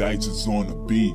dice is on the beat.